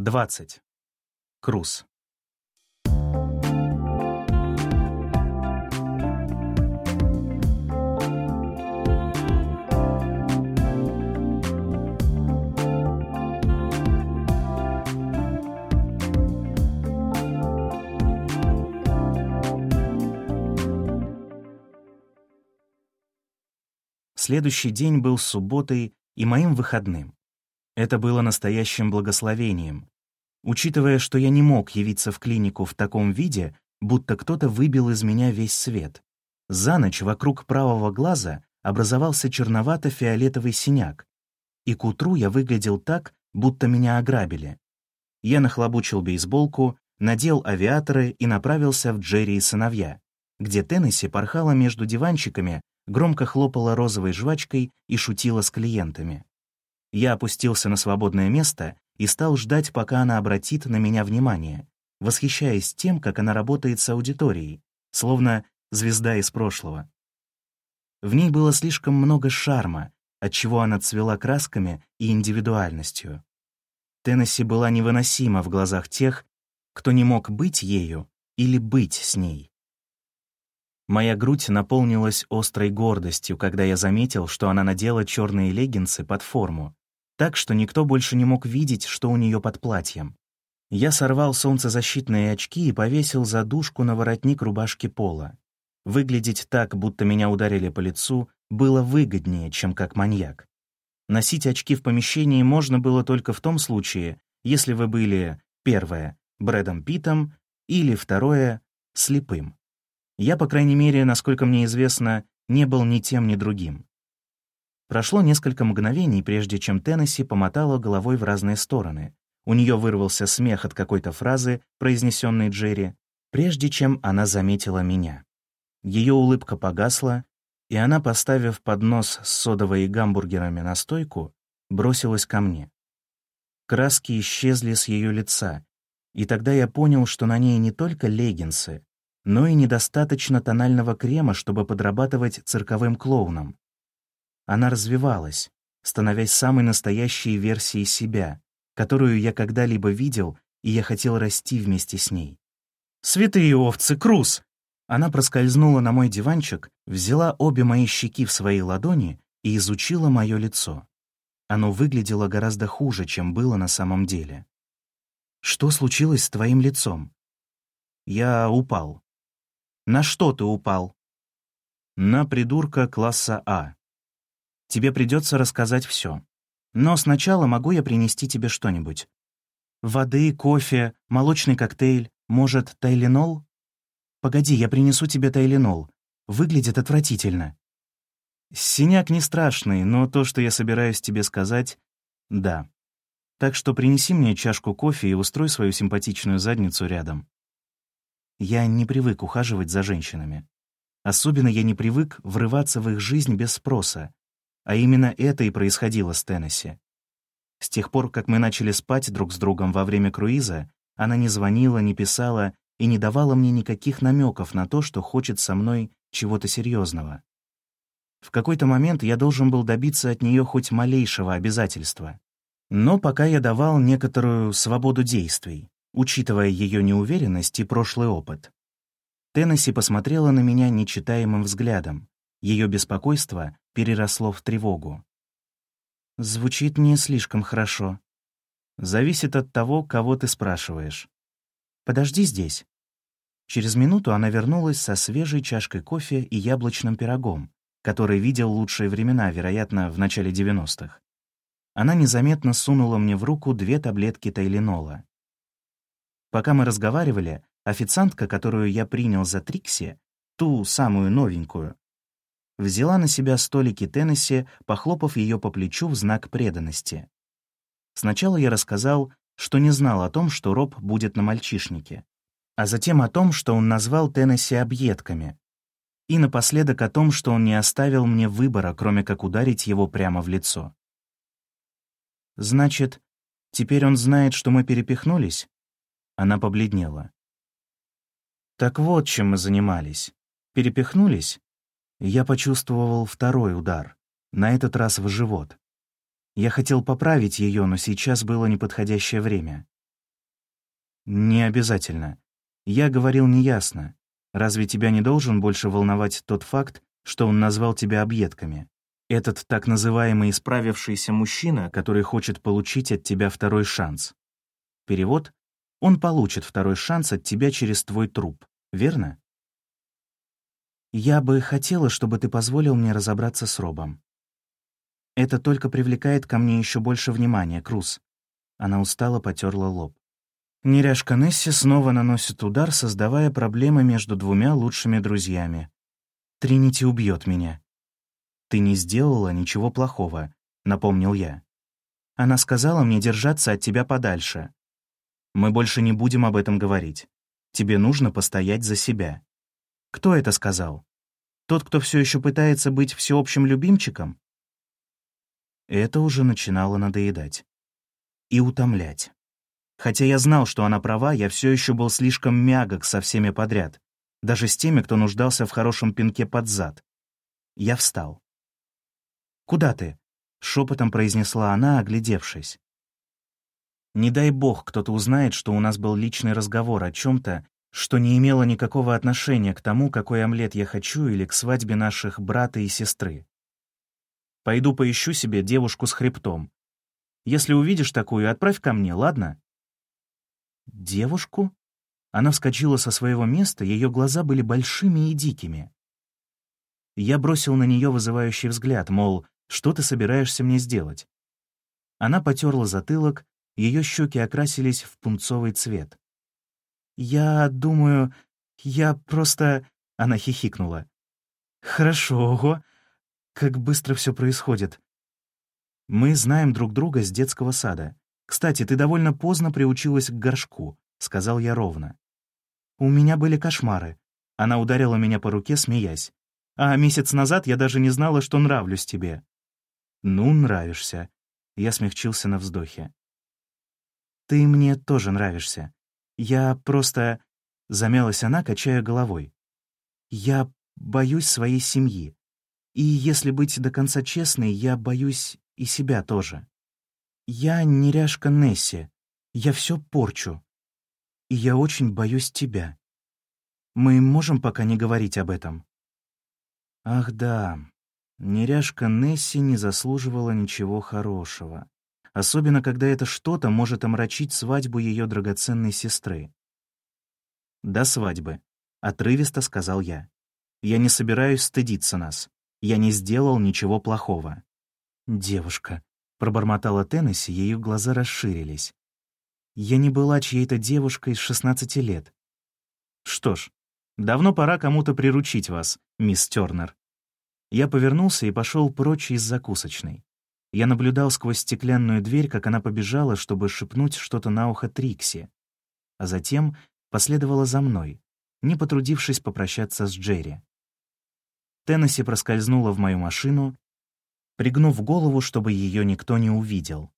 20. Круз. Следующий день был субботой и моим выходным. Это было настоящим благословением. Учитывая, что я не мог явиться в клинику в таком виде, будто кто-то выбил из меня весь свет. За ночь вокруг правого глаза образовался черновато-фиолетовый синяк, и к утру я выглядел так, будто меня ограбили. Я нахлобучил бейсболку, надел авиаторы и направился в Джерри и сыновья, где Теннесси порхала между диванчиками, громко хлопала розовой жвачкой и шутила с клиентами. Я опустился на свободное место и стал ждать, пока она обратит на меня внимание, восхищаясь тем, как она работает с аудиторией, словно звезда из прошлого. В ней было слишком много шарма, отчего она цвела красками и индивидуальностью. Теннесси была невыносима в глазах тех, кто не мог быть ею или быть с ней. Моя грудь наполнилась острой гордостью, когда я заметил, что она надела черные леггинсы под форму, так что никто больше не мог видеть, что у нее под платьем. Я сорвал солнцезащитные очки и повесил задушку на воротник рубашки пола. Выглядеть так, будто меня ударили по лицу, было выгоднее, чем как маньяк. Носить очки в помещении можно было только в том случае, если вы были, первое, Брэдом Питом или, второе, слепым. Я, по крайней мере, насколько мне известно, не был ни тем, ни другим. Прошло несколько мгновений, прежде чем Теннесси помотала головой в разные стороны. У нее вырвался смех от какой-то фразы, произнесенной Джерри, прежде чем она заметила меня. Ее улыбка погасла, и она, поставив поднос с содовой и гамбургерами на стойку, бросилась ко мне. Краски исчезли с ее лица, и тогда я понял, что на ней не только леггинсы, но и недостаточно тонального крема, чтобы подрабатывать цирковым клоуном. Она развивалась, становясь самой настоящей версией себя, которую я когда-либо видел, и я хотел расти вместе с ней. «Святые овцы, Круз!» Она проскользнула на мой диванчик, взяла обе мои щеки в свои ладони и изучила мое лицо. Оно выглядело гораздо хуже, чем было на самом деле. «Что случилось с твоим лицом?» «Я упал». «На что ты упал?» «На придурка класса А. Тебе придется рассказать все. Но сначала могу я принести тебе что-нибудь. Воды, кофе, молочный коктейль, может, тайленол? Погоди, я принесу тебе тайленол. Выглядит отвратительно. Синяк не страшный, но то, что я собираюсь тебе сказать, да. Так что принеси мне чашку кофе и устрой свою симпатичную задницу рядом. Я не привык ухаживать за женщинами. Особенно я не привык врываться в их жизнь без спроса, а именно это и происходило с Теннесси. С тех пор, как мы начали спать друг с другом во время круиза, она не звонила, не писала и не давала мне никаких намеков на то, что хочет со мной чего-то серьезного. В какой-то момент я должен был добиться от нее хоть малейшего обязательства. Но пока я давал некоторую свободу действий, учитывая ее неуверенность и прошлый опыт. Теннесси посмотрела на меня нечитаемым взглядом, ее беспокойство переросло в тревогу. Звучит не слишком хорошо. Зависит от того, кого ты спрашиваешь. Подожди здесь. Через минуту она вернулась со свежей чашкой кофе и яблочным пирогом, который видел лучшие времена, вероятно, в начале 90-х. Она незаметно сунула мне в руку две таблетки тайленола. Пока мы разговаривали, официантка, которую я принял за Трикси, ту самую новенькую, взяла на себя столики Теннесси, похлопав ее по плечу в знак преданности. Сначала я рассказал, что не знал о том, что Роб будет на мальчишнике, а затем о том, что он назвал Теннесси объедками, и напоследок о том, что он не оставил мне выбора, кроме как ударить его прямо в лицо. «Значит, теперь он знает, что мы перепихнулись?» Она побледнела. «Так вот, чем мы занимались. Перепихнулись?» Я почувствовал второй удар, на этот раз в живот. Я хотел поправить ее, но сейчас было неподходящее время. «Не обязательно. Я говорил неясно. Разве тебя не должен больше волновать тот факт, что он назвал тебя объедками? Этот так называемый исправившийся мужчина, который хочет получить от тебя второй шанс. Перевод — он получит второй шанс от тебя через твой труп, верно? Я бы хотела, чтобы ты позволил мне разобраться с Робом. Это только привлекает ко мне еще больше внимания, Круз. Она устало потерла лоб. Неряшка Несси снова наносит удар, создавая проблемы между двумя лучшими друзьями. Тринити убьет меня. «Ты не сделала ничего плохого», — напомнил я. Она сказала мне держаться от тебя подальше. Мы больше не будем об этом говорить. Тебе нужно постоять за себя. Кто это сказал? Тот, кто все еще пытается быть всеобщим любимчиком? Это уже начинало надоедать. И утомлять. Хотя я знал, что она права, я все еще был слишком мягок со всеми подряд, даже с теми, кто нуждался в хорошем пинке под зад. Я встал. «Куда ты?» — шепотом произнесла она, оглядевшись. «Не дай бог, кто-то узнает, что у нас был личный разговор о чем-то, что не имело никакого отношения к тому, какой омлет я хочу, или к свадьбе наших брата и сестры. Пойду поищу себе девушку с хребтом. Если увидишь такую, отправь ко мне, ладно?» «Девушку?» Она вскочила со своего места, ее глаза были большими и дикими. Я бросил на нее вызывающий взгляд, мол, что ты собираешься мне сделать? Она потерла затылок, ее щеки окрасились в пунцовый цвет. «Я думаю, я просто...» — она хихикнула. «Хорошо, ого, как быстро все происходит. Мы знаем друг друга с детского сада. «Кстати, ты довольно поздно приучилась к горшку», — сказал я ровно. «У меня были кошмары». Она ударила меня по руке, смеясь. «А месяц назад я даже не знала, что нравлюсь тебе». «Ну, нравишься». Я смягчился на вздохе. «Ты мне тоже нравишься. Я просто...» Замялась она, качая головой. «Я боюсь своей семьи. И если быть до конца честной, я боюсь и себя тоже». «Я неряшка Несси. Я все порчу. И я очень боюсь тебя. Мы можем пока не говорить об этом?» «Ах да, неряшка Несси не заслуживала ничего хорошего. Особенно, когда это что-то может омрачить свадьбу ее драгоценной сестры. «До свадьбы», — отрывисто сказал я. «Я не собираюсь стыдиться нас. Я не сделал ничего плохого». «Девушка», Пробормотала Теннесси, ее глаза расширились. «Я не была чьей-то девушкой с 16 лет». «Что ж, давно пора кому-то приручить вас, мисс Тернер». Я повернулся и пошел прочь из закусочной. Я наблюдал сквозь стеклянную дверь, как она побежала, чтобы шепнуть что-то на ухо Трикси, а затем последовала за мной, не потрудившись попрощаться с Джерри. Теннесси проскользнула в мою машину пригнув голову, чтобы ее никто не увидел.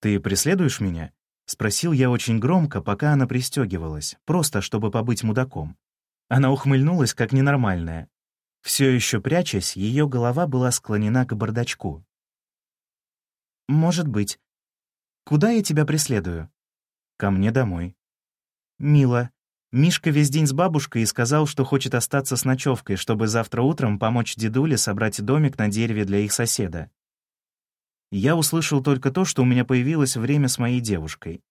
«Ты преследуешь меня?» — спросил я очень громко, пока она пристегивалась, просто чтобы побыть мудаком. Она ухмыльнулась, как ненормальная. Все еще прячась, ее голова была склонена к бардачку. «Может быть. Куда я тебя преследую?» «Ко мне домой». «Мило. Мишка весь день с бабушкой и сказал, что хочет остаться с ночевкой, чтобы завтра утром помочь дедуле собрать домик на дереве для их соседа. Я услышал только то, что у меня появилось время с моей девушкой.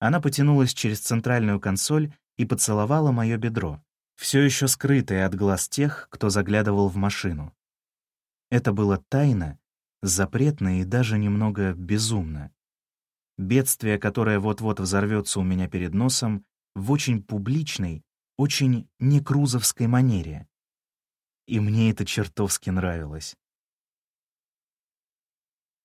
Она потянулась через центральную консоль и поцеловала мое бедро, все еще скрытое от глаз тех, кто заглядывал в машину. Это было тайно, запретно и даже немного безумно. Бедствие, которое вот-вот взорвется у меня перед носом, в очень публичной, очень некрузовской манере. И мне это чертовски нравилось.